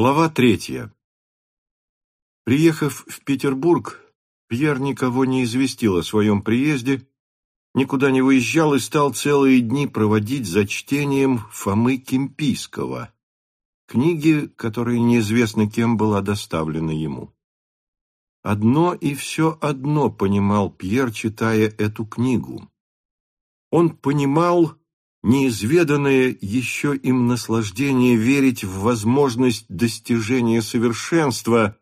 Глава третья. Приехав в Петербург, Пьер никого не известил о своем приезде, никуда не выезжал и стал целые дни проводить за чтением Фомы Кемпийского, книги, которая неизвестно кем была доставлена ему. Одно и все одно понимал Пьер, читая эту книгу. Он понимал, неизведанное еще им наслаждение верить в возможность достижения совершенства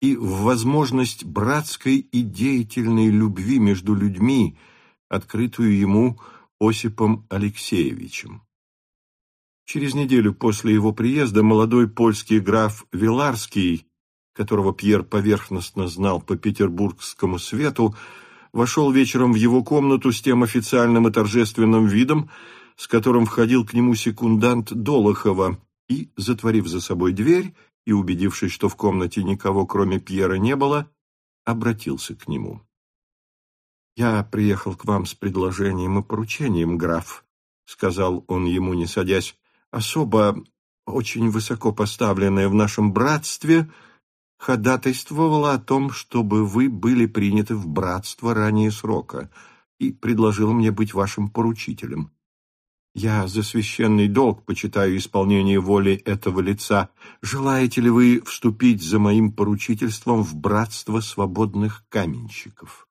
и в возможность братской и деятельной любви между людьми, открытую ему Осипом Алексеевичем. Через неделю после его приезда молодой польский граф Виларский, которого Пьер поверхностно знал по петербургскому свету, вошел вечером в его комнату с тем официальным и торжественным видом, с которым входил к нему секундант Долохова, и, затворив за собой дверь и убедившись, что в комнате никого, кроме Пьера, не было, обратился к нему. «Я приехал к вам с предложением и поручением, граф», — сказал он ему, не садясь, — «особо очень высоко поставленное в нашем братстве ходатайствовала о том, чтобы вы были приняты в братство ранее срока, и предложила мне быть вашим поручителем. Я за священный долг почитаю исполнение воли этого лица. Желаете ли вы вступить за моим поручительством в братство свободных каменщиков?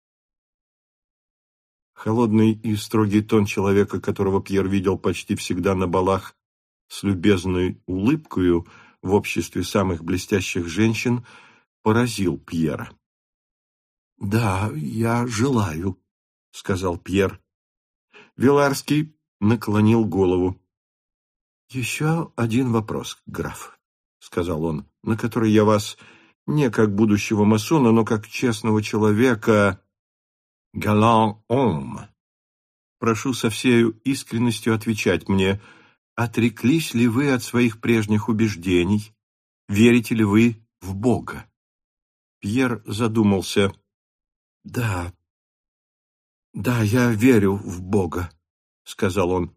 Холодный и строгий тон человека, которого Пьер видел почти всегда на балах с любезной улыбкою в обществе самых блестящих женщин, поразил Пьера. «Да, я желаю», — сказал Пьер. Виларский наклонил голову. «Еще один вопрос, граф», — сказал он, — «на который я вас не как будущего масона, но как честного человека, галан ом. Прошу со всею искренностью отвечать мне, отреклись ли вы от своих прежних убеждений, верите ли вы в Бога?» Пьер задумался. «Да, да, я верю в Бога», сказал он.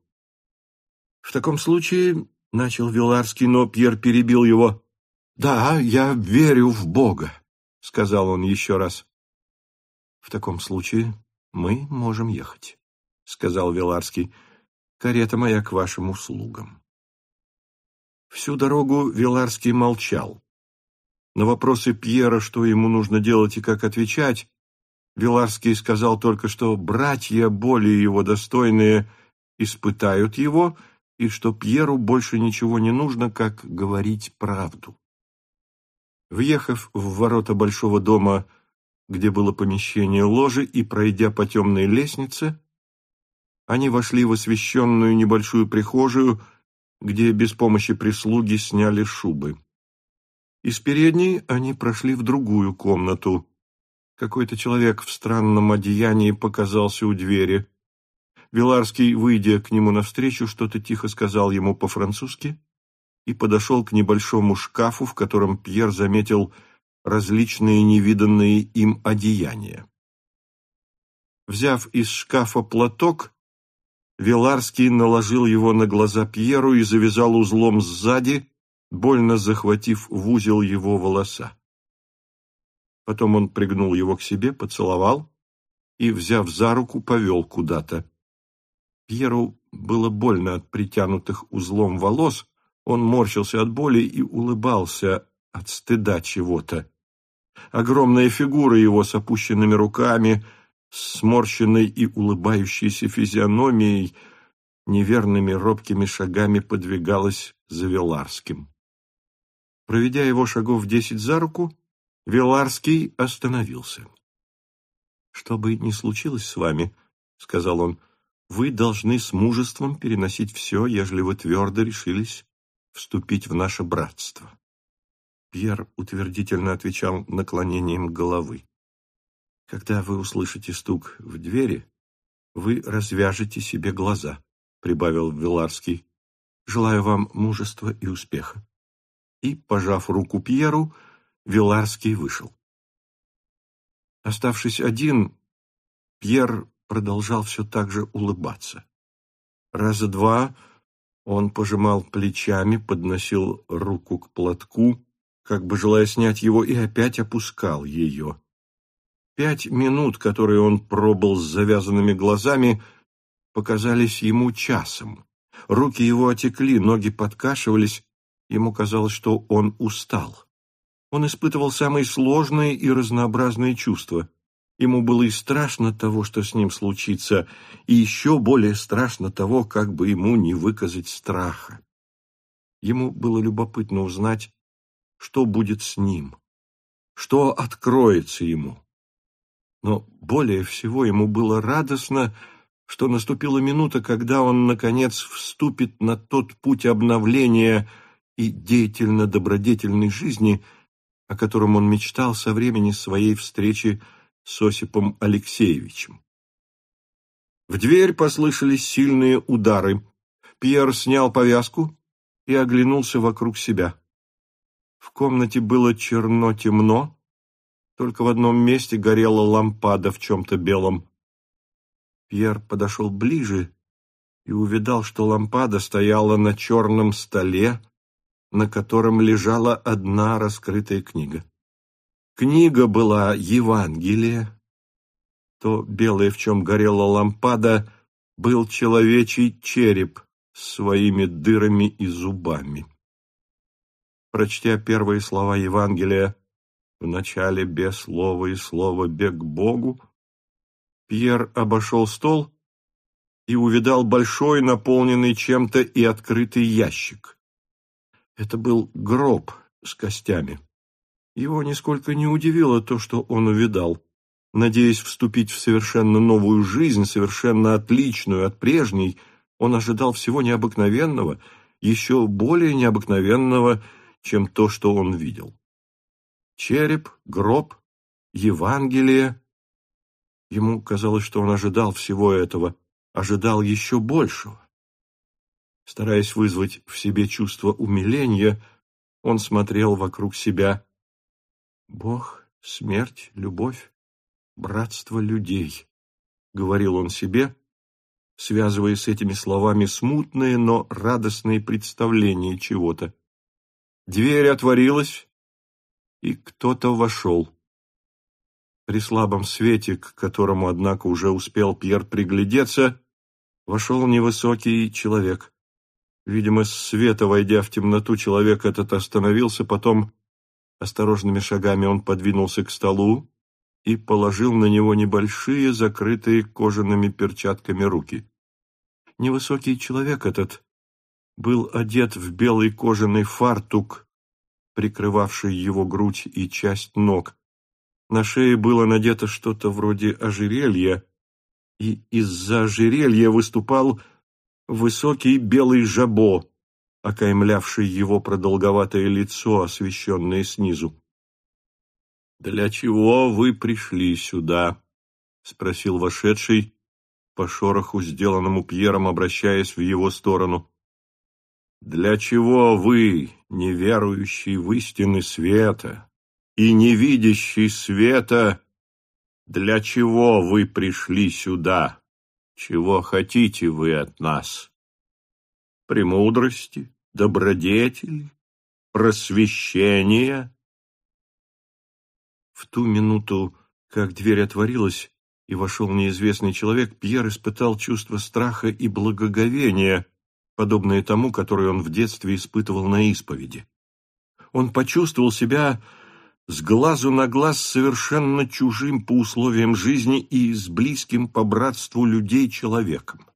В таком случае, — начал Виларский, но Пьер перебил его. Да, я верю в Бога, — сказал он еще раз. В таком случае мы можем ехать, — сказал Виларский. Карета моя к вашим услугам. Всю дорогу Виларский молчал. На вопросы Пьера, что ему нужно делать и как отвечать, Виларский сказал только, что братья, более его достойные, — испытают его, и что Пьеру больше ничего не нужно, как говорить правду. Въехав в ворота большого дома, где было помещение ложи, и пройдя по темной лестнице, они вошли в освещенную небольшую прихожую, где без помощи прислуги сняли шубы. Из передней они прошли в другую комнату. Какой-то человек в странном одеянии показался у двери. Виларский, выйдя к нему навстречу, что-то тихо сказал ему по-французски и подошел к небольшому шкафу, в котором Пьер заметил различные невиданные им одеяния. Взяв из шкафа платок, Виларский наложил его на глаза Пьеру и завязал узлом сзади, больно захватив в узел его волоса. Потом он пригнул его к себе, поцеловал и, взяв за руку, повел куда-то. Пьеру было больно от притянутых узлом волос, он морщился от боли и улыбался от стыда чего-то. Огромная фигура его с опущенными руками, сморщенной и улыбающейся физиономией, неверными робкими шагами подвигалась за Веларским. Проведя его шагов десять за руку, Веларский остановился. «Что бы ни случилось с вами, — сказал он, — вы должны с мужеством переносить все, ежели вы твердо решились вступить в наше братство. Пьер утвердительно отвечал наклонением головы. Когда вы услышите стук в двери, вы развяжете себе глаза, прибавил Виларский. Желаю вам мужества и успеха. И, пожав руку Пьеру, Виларский вышел. Оставшись один, Пьер продолжал все так же улыбаться. Раза два Он пожимал плечами, подносил руку к платку, как бы желая снять его, и опять опускал ее. Пять минут, которые он пробыл с завязанными глазами, показались ему часом. Руки его отекли, ноги подкашивались, ему казалось, что он устал. Он испытывал самые сложные и разнообразные чувства. Ему было и страшно того, что с ним случится, и еще более страшно того, как бы ему не выказать страха. Ему было любопытно узнать, что будет с ним, что откроется ему. Но более всего ему было радостно, что наступила минута, когда он, наконец, вступит на тот путь обновления и деятельно-добродетельной жизни – о котором он мечтал со времени своей встречи с Осипом Алексеевичем. В дверь послышались сильные удары. Пьер снял повязку и оглянулся вокруг себя. В комнате было черно-темно, только в одном месте горела лампада в чем-то белом. Пьер подошел ближе и увидал, что лампада стояла на черном столе, на котором лежала одна раскрытая книга. Книга была Евангелие. То белое, в чем горела лампада, был человечий череп с своими дырами и зубами. Прочтя первые слова Евангелия «В начале без слова и слова бег Богу», Пьер обошел стол и увидал большой, наполненный чем-то и открытый ящик. Это был гроб с костями. Его нисколько не удивило то, что он увидал. Надеясь вступить в совершенно новую жизнь, совершенно отличную от прежней, он ожидал всего необыкновенного, еще более необыкновенного, чем то, что он видел. Череп, гроб, Евангелие. Ему казалось, что он ожидал всего этого, ожидал еще большего. Стараясь вызвать в себе чувство умиления, он смотрел вокруг себя. «Бог, смерть, любовь, братство людей», — говорил он себе, связывая с этими словами смутные, но радостные представления чего-то. Дверь отворилась, и кто-то вошел. При слабом свете, к которому, однако, уже успел Пьер приглядеться, вошел невысокий человек. Видимо, света, войдя в темноту, человек этот остановился, потом осторожными шагами он подвинулся к столу и положил на него небольшие, закрытые кожаными перчатками руки. Невысокий человек этот был одет в белый кожаный фартук, прикрывавший его грудь и часть ног. На шее было надето что-то вроде ожерелья, и из-за ожерелья выступал высокий белый жабо, окаймлявший его продолговатое лицо, освещенное снизу. «Для чего вы пришли сюда?» — спросил вошедший, по шороху, сделанному Пьером, обращаясь в его сторону. «Для чего вы, неверующий в истины света и не видящий света, для чего вы пришли сюда?» Чего хотите вы от нас? Премудрости, добродетели, просвещения? В ту минуту, как дверь отворилась, и вошел неизвестный человек, Пьер испытал чувство страха и благоговения, подобное тому, которое он в детстве испытывал на исповеди. Он почувствовал себя с глазу на глаз совершенно чужим по условиям жизни и с близким по братству людей человеком.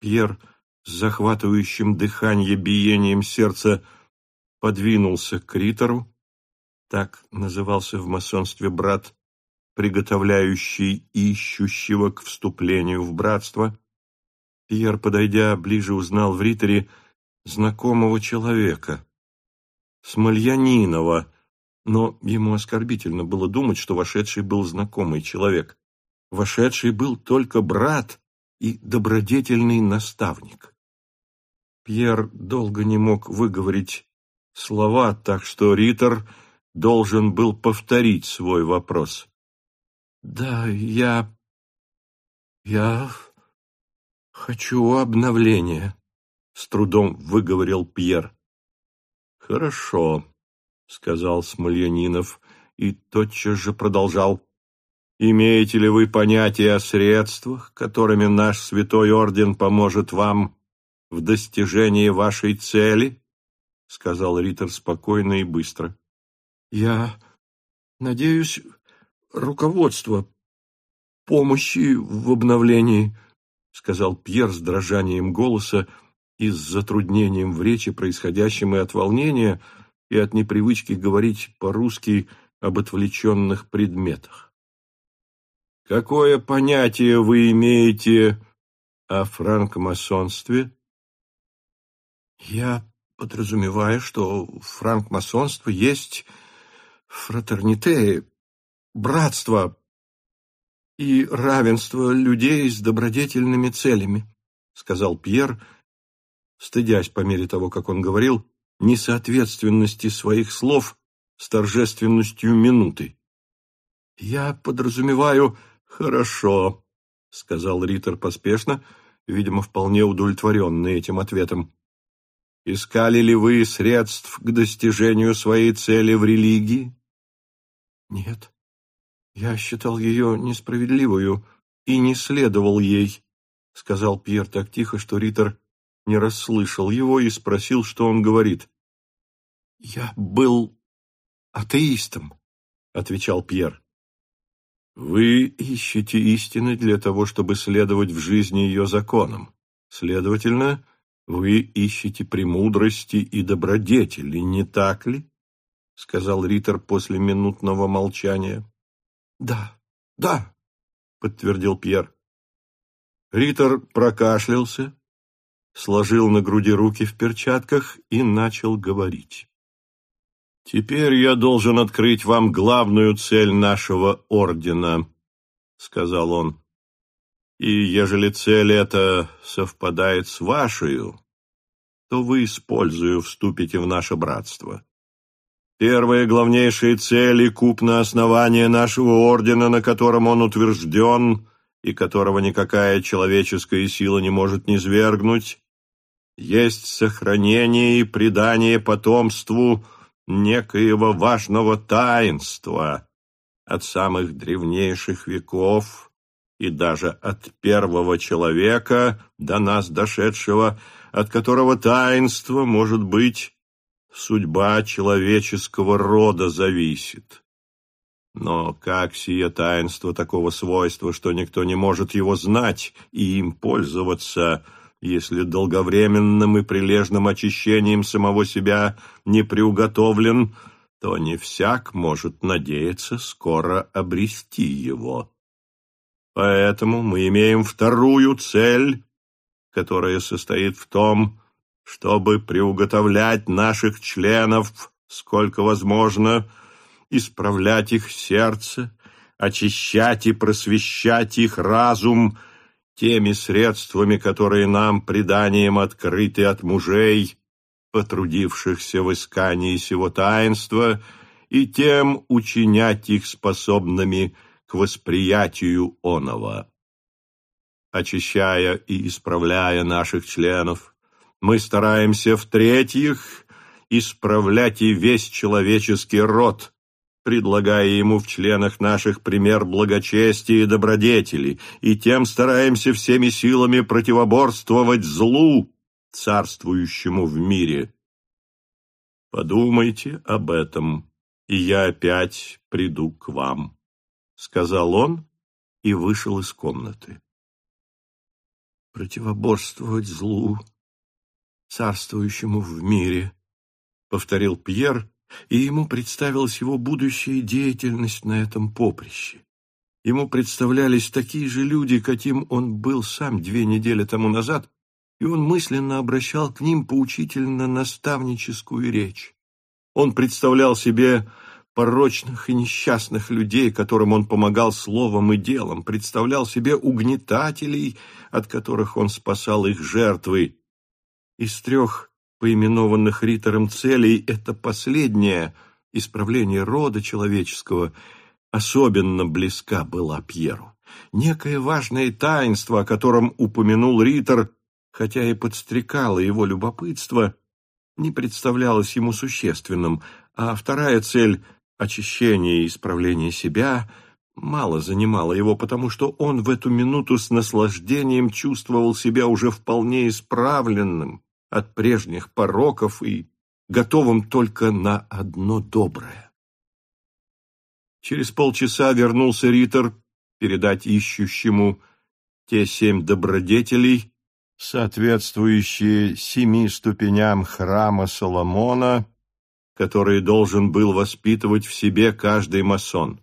Пьер захватывающим дыхание биением сердца подвинулся к Ритору, так назывался в масонстве брат, приготовляющий ищущего к вступлению в братство. Пьер, подойдя ближе, узнал в Риторе знакомого человека, Смольянинова, но ему оскорбительно было думать, что вошедший был знакомый человек. Вошедший был только брат и добродетельный наставник. Пьер долго не мог выговорить слова, так что Риттер должен был повторить свой вопрос. «Да, я... я хочу обновления», с трудом выговорил Пьер. Хорошо, сказал Смольянинов и тотчас же продолжал. Имеете ли вы понятие о средствах, которыми наш святой орден поможет вам в достижении вашей цели? сказал Риттер спокойно и быстро. Я надеюсь, руководство помощи в обновлении, сказал Пьер с дрожанием голоса и с затруднением в речи, происходящим и от волнения, и от непривычки говорить по-русски об отвлеченных предметах. Какое понятие вы имеете о франкмасонстве? Я подразумеваю, что франкмасонство есть фратерните, братство и равенство людей с добродетельными целями, сказал Пьер, стыдясь по мере того, как он говорил, несоответственности своих слов с торжественностью минуты. «Я подразумеваю...» «Хорошо», — сказал Риттер поспешно, видимо, вполне удовлетворенный этим ответом. «Искали ли вы средств к достижению своей цели в религии?» «Нет, я считал ее несправедливую и не следовал ей», — сказал Пьер так тихо, что Риттер не расслышал его и спросил, что он говорит. «Я был атеистом», — отвечал Пьер. «Вы ищете истины для того, чтобы следовать в жизни ее законам. Следовательно, вы ищете премудрости и добродетели, не так ли?» — сказал Риттер после минутного молчания. «Да, да», — подтвердил Пьер. Риттер прокашлялся, сложил на груди руки в перчатках и начал говорить. «Теперь я должен открыть вам главную цель нашего ордена», — сказал он. «И ежели цель эта совпадает с вашей, то вы, используя, вступите в наше братство. Первая главнейшая цель и купное основание нашего ордена, на котором он утвержден и которого никакая человеческая сила не может низвергнуть, есть сохранение и предание потомству некоего важного таинства от самых древнейших веков и даже от первого человека до нас дошедшего, от которого таинство, может быть, судьба человеческого рода зависит. Но как сие таинство такого свойства, что никто не может его знать и им пользоваться – если долговременным и прилежным очищением самого себя не приуготовлен, то не всяк может надеяться скоро обрести его. Поэтому мы имеем вторую цель, которая состоит в том, чтобы приуготовлять наших членов, сколько возможно, исправлять их сердце, очищать и просвещать их разум – теми средствами, которые нам преданием открыты от мужей, потрудившихся в искании сего таинства, и тем учинять их способными к восприятию оного. Очищая и исправляя наших членов, мы стараемся, в-третьих, исправлять и весь человеческий род, предлагая ему в членах наших пример благочестия и добродетели, и тем стараемся всеми силами противоборствовать злу, царствующему в мире. Подумайте об этом, и я опять приду к вам, — сказал он и вышел из комнаты. Противоборствовать злу, царствующему в мире, — повторил Пьер, и ему представилась его будущая деятельность на этом поприще. Ему представлялись такие же люди, каким он был сам две недели тому назад, и он мысленно обращал к ним поучительно-наставническую речь. Он представлял себе порочных и несчастных людей, которым он помогал словом и делом, представлял себе угнетателей, от которых он спасал их жертвы. Из трех поименованных Риттером целей, это последнее, исправление рода человеческого, особенно близка была Пьеру. Некое важное таинство, о котором упомянул Риттер, хотя и подстрекало его любопытство, не представлялось ему существенным, а вторая цель — очищение и исправление себя — мало занимала его, потому что он в эту минуту с наслаждением чувствовал себя уже вполне исправленным от прежних пороков и готовым только на одно доброе. Через полчаса вернулся Ритор передать ищущему те семь добродетелей, соответствующие семи ступеням храма Соломона, который должен был воспитывать в себе каждый масон.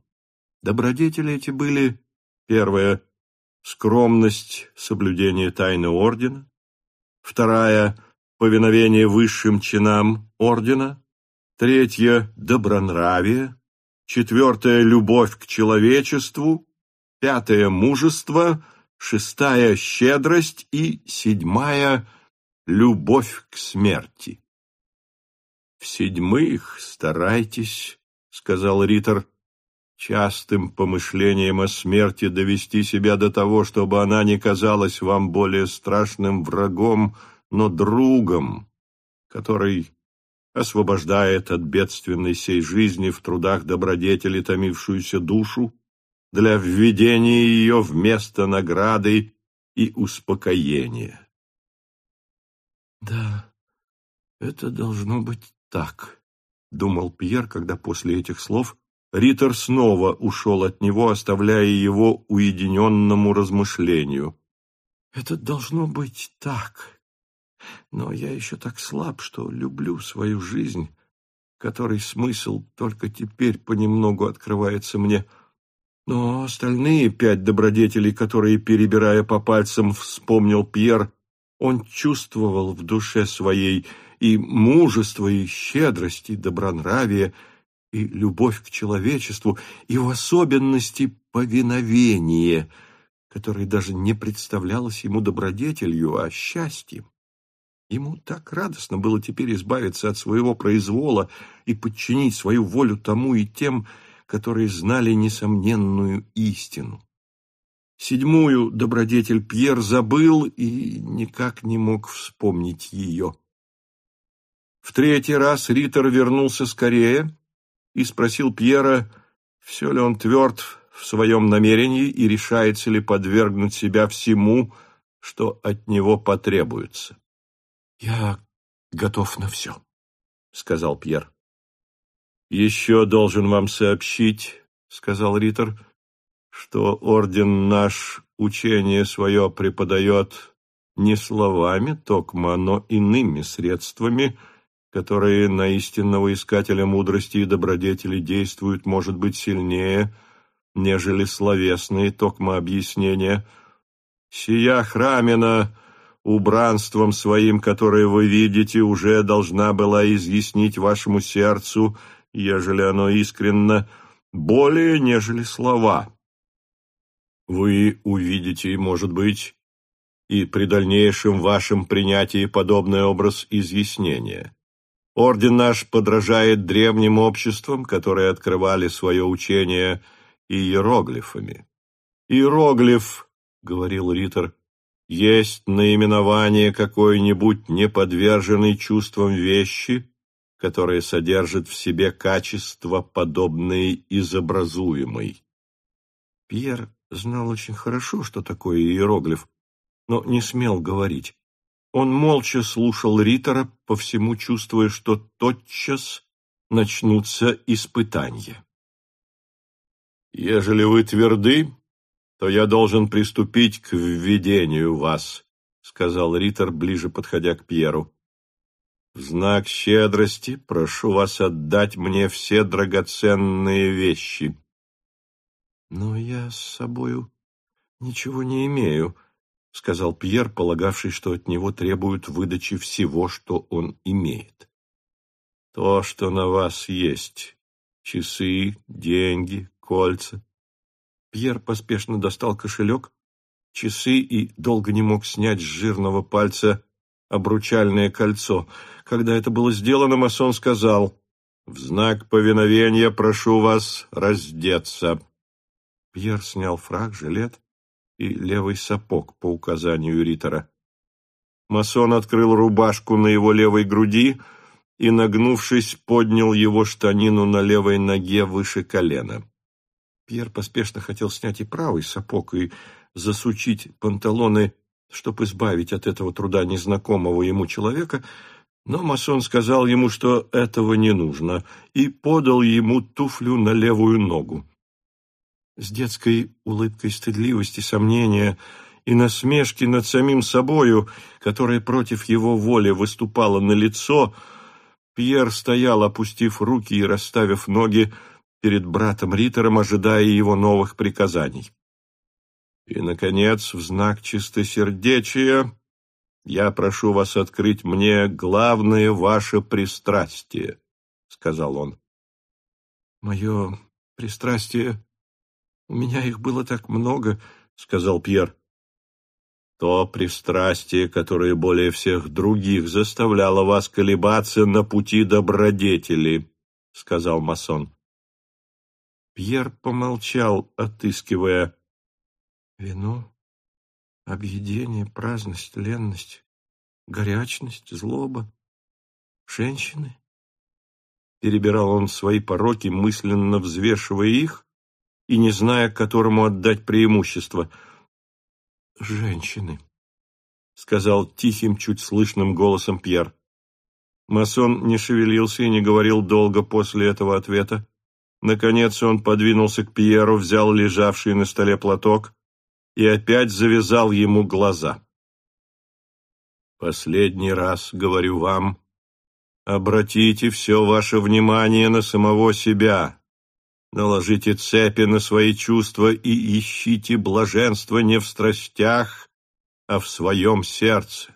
Добродетели эти были, первое, скромность, соблюдение тайны ордена, вторая, повиновение высшим чинам ордена, третье, добронравие, четвертое, любовь к человечеству, пятое, мужество, шестая, щедрость и седьмая, любовь к смерти. «В-седьмых, старайтесь», — сказал Риттер, частым помышлением о смерти довести себя до того, чтобы она не казалась вам более страшным врагом, но другом, который освобождает от бедственной сей жизни в трудах добродетели томившуюся душу для введения ее в место награды и успокоения. «Да, это должно быть так», — думал Пьер, когда после этих слов Риттер снова ушел от него, оставляя его уединенному размышлению. «Это должно быть так. Но я еще так слаб, что люблю свою жизнь, которой смысл только теперь понемногу открывается мне. Но остальные пять добродетелей, которые, перебирая по пальцам, вспомнил Пьер, он чувствовал в душе своей и мужество, и щедрость, и добронравие — и любовь к человечеству, и в особенности повиновение, которое даже не представлялось ему добродетелью, а счастьем. Ему так радостно было теперь избавиться от своего произвола и подчинить свою волю тому и тем, которые знали несомненную истину. Седьмую добродетель Пьер забыл и никак не мог вспомнить ее. В третий раз Риттер вернулся скорее и спросил Пьера, все ли он тверд в своем намерении и решается ли подвергнуть себя всему, что от него потребуется. — Я готов на все, — сказал Пьер. — Еще должен вам сообщить, — сказал Риттер, — что орден наш учение свое преподает не словами токма, но иными средствами — которые на истинного искателя мудрости и добродетели действуют, может быть, сильнее, нежели словесные токма объяснения. Сия храмина убранством своим, которое вы видите, уже должна была изъяснить вашему сердцу, ежели оно искренно, более, нежели слова. Вы увидите, может быть, и при дальнейшем вашем принятии подобный образ изъяснения. Орден наш подражает древним обществам, которые открывали свое учение иероглифами. Иероглиф, — говорил Риттер, — есть наименование какой-нибудь неподверженной чувствам вещи, которая содержит в себе качества, подобные изобразуемой. Пьер знал очень хорошо, что такое иероглиф, но не смел говорить. Он молча слушал Риттера, по всему чувствуя, что тотчас начнутся испытания. «Ежели вы тверды, то я должен приступить к введению вас», сказал Риттер, ближе подходя к Пьеру. «В знак щедрости прошу вас отдать мне все драгоценные вещи». «Но я с собою ничего не имею», — сказал Пьер, полагавший, что от него требуют выдачи всего, что он имеет. «То, что на вас есть. Часы, деньги, кольца». Пьер поспешно достал кошелек, часы и долго не мог снять с жирного пальца обручальное кольцо. Когда это было сделано, масон сказал, «В знак повиновения прошу вас раздеться». Пьер снял фраг, жилет и левый сапог по указанию Риттера. Масон открыл рубашку на его левой груди и, нагнувшись, поднял его штанину на левой ноге выше колена. Пьер поспешно хотел снять и правый сапог и засучить панталоны, чтобы избавить от этого труда незнакомого ему человека, но масон сказал ему, что этого не нужно, и подал ему туфлю на левую ногу. С детской улыбкой стыдливости, сомнения и насмешки над самим собою, которая против его воли выступала на лицо, Пьер стоял, опустив руки и расставив ноги перед братом Риттером, ожидая его новых приказаний. И, наконец, в знак чистосердечия я прошу вас открыть мне главное ваше пристрастие, — сказал он. Мое пристрастие... У меня их было так много, — сказал Пьер. То пристрастие, которое более всех других заставляло вас колебаться на пути добродетели, — сказал масон. Пьер помолчал, отыскивая вино, объедение, праздность, ленность, горячность, злоба, женщины. Перебирал он свои пороки, мысленно взвешивая их и не зная, которому отдать преимущество. «Женщины», — сказал тихим, чуть слышным голосом Пьер. Масон не шевелился и не говорил долго после этого ответа. Наконец он подвинулся к Пьеру, взял лежавший на столе платок и опять завязал ему глаза. «Последний раз говорю вам, обратите все ваше внимание на самого себя, наложите цепи на свои чувства и ищите блаженство не в страстях, а в своем сердце.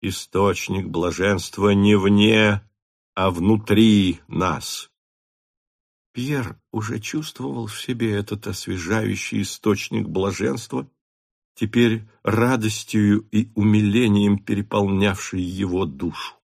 Источник блаженства не вне, а внутри нас». Пьер уже чувствовал в себе этот освежающий источник блаженства, теперь радостью и умилением переполнявший его душу.